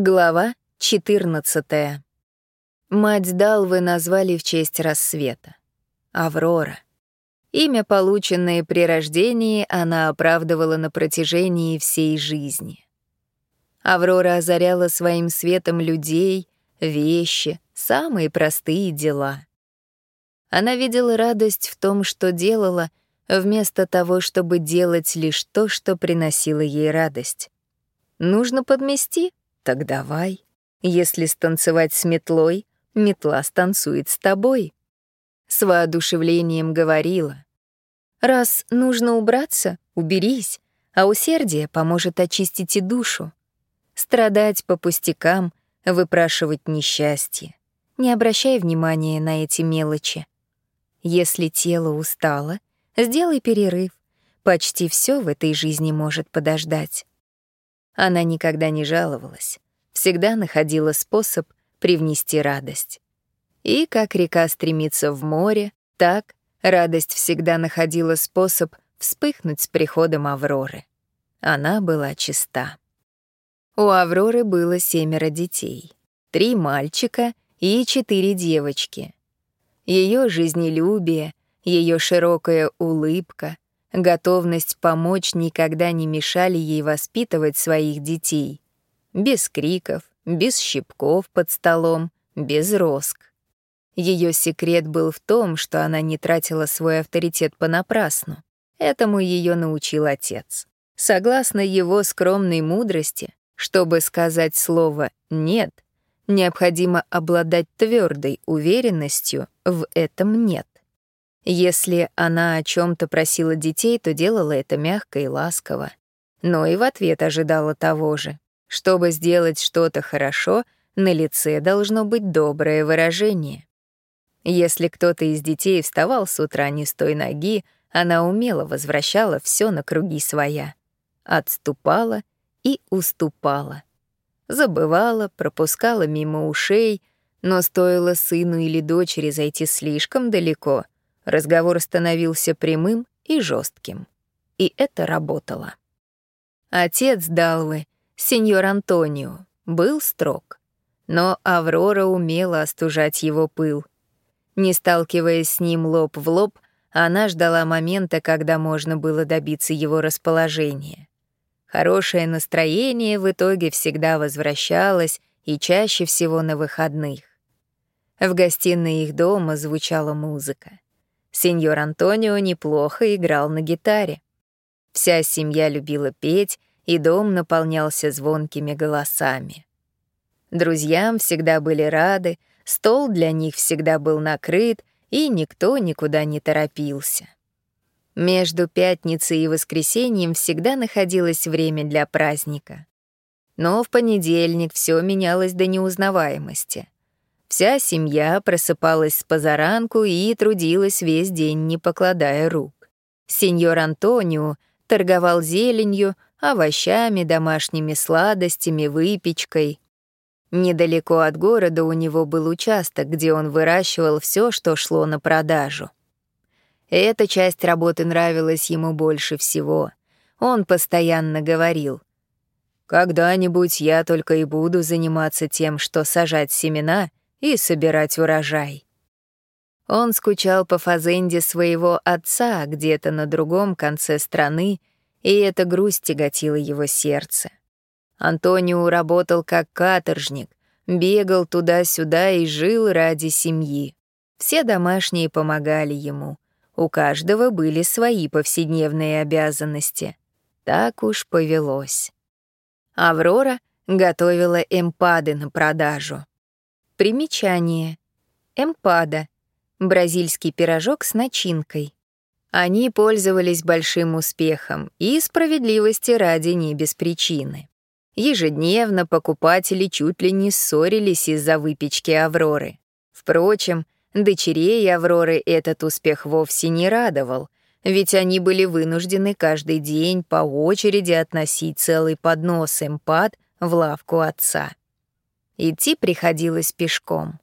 Глава 14. Мать Далвы назвали в честь рассвета. Аврора. Имя, полученное при рождении, она оправдывала на протяжении всей жизни. Аврора озаряла своим светом людей, вещи, самые простые дела. Она видела радость в том, что делала, вместо того, чтобы делать лишь то, что приносило ей радость. Нужно подмести — так давай. Если станцевать с метлой, метла станцует с тобой. С воодушевлением говорила. Раз нужно убраться, уберись, а усердие поможет очистить и душу. Страдать по пустякам, выпрашивать несчастье. Не обращай внимания на эти мелочи. Если тело устало, сделай перерыв. Почти все в этой жизни может подождать. Она никогда не жаловалась, всегда находила способ привнести радость. И как река стремится в море, так радость всегда находила способ вспыхнуть с приходом Авроры. Она была чиста. У Авроры было семеро детей, три мальчика и четыре девочки. Ее жизнелюбие, ее широкая улыбка — Готовность помочь никогда не мешали ей воспитывать своих детей. Без криков, без щипков под столом, без роск. Ее секрет был в том, что она не тратила свой авторитет понапрасну. Этому ее научил отец. Согласно его скромной мудрости, чтобы сказать слово «нет», необходимо обладать твердой уверенностью в этом «нет». Если она о чем то просила детей, то делала это мягко и ласково. Но и в ответ ожидала того же. Чтобы сделать что-то хорошо, на лице должно быть доброе выражение. Если кто-то из детей вставал с утра не с той ноги, она умело возвращала все на круги своя. Отступала и уступала. Забывала, пропускала мимо ушей, но стоило сыну или дочери зайти слишком далеко — Разговор становился прямым и жестким. И это работало. Отец Далвы, сеньор Антонио, был строг. Но Аврора умела остужать его пыл. Не сталкиваясь с ним лоб в лоб, она ждала момента, когда можно было добиться его расположения. Хорошее настроение в итоге всегда возвращалось и чаще всего на выходных. В гостиной их дома звучала музыка. Сеньор Антонио неплохо играл на гитаре. Вся семья любила петь, и дом наполнялся звонкими голосами. Друзьям всегда были рады, стол для них всегда был накрыт, и никто никуда не торопился. Между пятницей и воскресеньем всегда находилось время для праздника. Но в понедельник все менялось до неузнаваемости. Вся семья просыпалась с позаранку и трудилась весь день, не покладая рук. Сеньор Антонио торговал зеленью, овощами, домашними сладостями, выпечкой. Недалеко от города у него был участок, где он выращивал все, что шло на продажу. Эта часть работы нравилась ему больше всего. Он постоянно говорил, «Когда-нибудь я только и буду заниматься тем, что сажать семена и собирать урожай. Он скучал по фазенде своего отца где-то на другом конце страны, и эта грусть тяготила его сердце. Антонио работал как каторжник, бегал туда-сюда и жил ради семьи. Все домашние помогали ему. У каждого были свои повседневные обязанности. Так уж повелось. Аврора готовила эмпады на продажу. Примечание. Эмпада. Бразильский пирожок с начинкой. Они пользовались большим успехом и справедливости ради не без причины. Ежедневно покупатели чуть ли не ссорились из-за выпечки Авроры. Впрочем, дочерей Авроры этот успех вовсе не радовал, ведь они были вынуждены каждый день по очереди относить целый поднос эмпад в лавку отца. Идти приходилось пешком.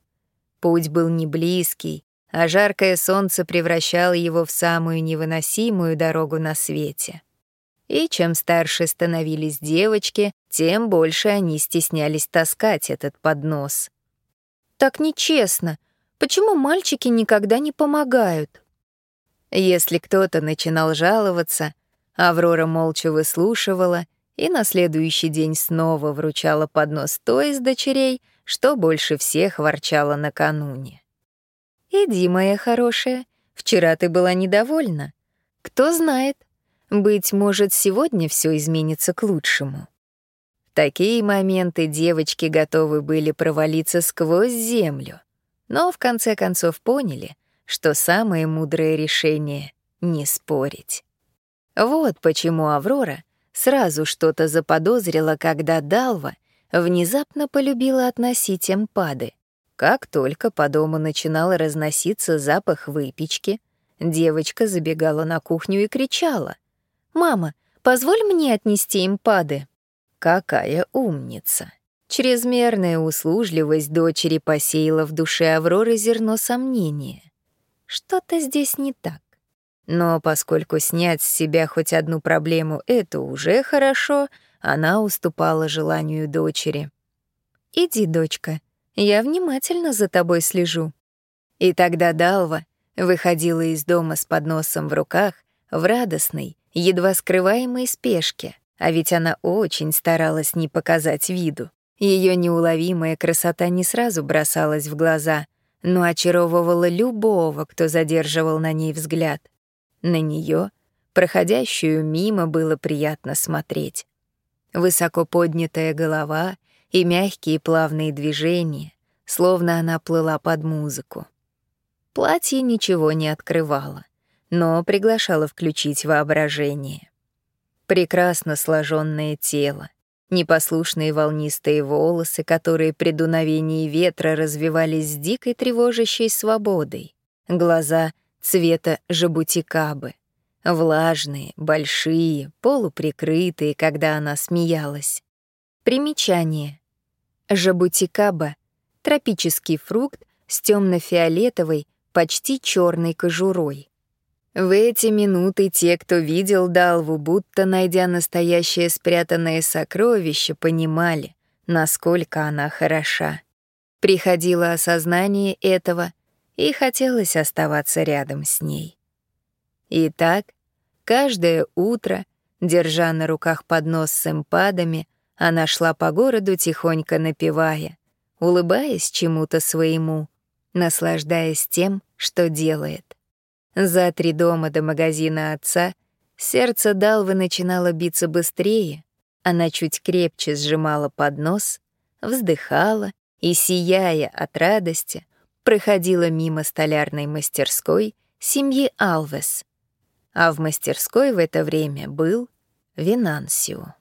Путь был не близкий, а жаркое солнце превращало его в самую невыносимую дорогу на свете. И чем старше становились девочки, тем больше они стеснялись таскать этот поднос. «Так нечестно. Почему мальчики никогда не помогают?» Если кто-то начинал жаловаться, Аврора молча выслушивала и на следующий день снова вручала поднос той из дочерей, что больше всех ворчала накануне. «Иди, моя хорошая, вчера ты была недовольна. Кто знает, быть может, сегодня все изменится к лучшему». В такие моменты девочки готовы были провалиться сквозь землю, но в конце концов поняли, что самое мудрое решение — не спорить. Вот почему Аврора сразу что-то заподозрила, когда Далва внезапно полюбила относить эмпады. Как только по дому начинал разноситься запах выпечки, девочка забегала на кухню и кричала. «Мама, позволь мне отнести эмпады». Какая умница! Чрезмерная услужливость дочери посеяла в душе Авроры зерно сомнения. Что-то здесь не так. Но поскольку снять с себя хоть одну проблему — это уже хорошо, она уступала желанию дочери. «Иди, дочка, я внимательно за тобой слежу». И тогда Далва выходила из дома с подносом в руках в радостной, едва скрываемой спешке, а ведь она очень старалась не показать виду. Ее неуловимая красота не сразу бросалась в глаза, но очаровывала любого, кто задерживал на ней взгляд. На нее, проходящую мимо, было приятно смотреть. Высоко поднятая голова и мягкие плавные движения, словно она плыла под музыку. Платье ничего не открывало, но приглашало включить воображение. Прекрасно сложенное тело, непослушные волнистые волосы, которые при дуновении ветра развивались с дикой тревожащей свободой, глаза цвета жабутикабы, влажные, большие, полуприкрытые, когда она смеялась. Примечание. Жабутикаба — тропический фрукт с темно-фиолетовой, почти черной кожурой. В эти минуты те, кто видел Далву, будто найдя настоящее спрятанное сокровище, понимали, насколько она хороша. Приходило осознание этого, и хотелось оставаться рядом с ней. Итак, каждое утро, держа на руках поднос с эмпадами, она шла по городу, тихонько напевая, улыбаясь чему-то своему, наслаждаясь тем, что делает. За три дома до магазина отца сердце Далвы начинало биться быстрее, она чуть крепче сжимала поднос, вздыхала и, сияя от радости, проходила мимо столярной мастерской семьи Алвес. А в мастерской в это время был Винансио.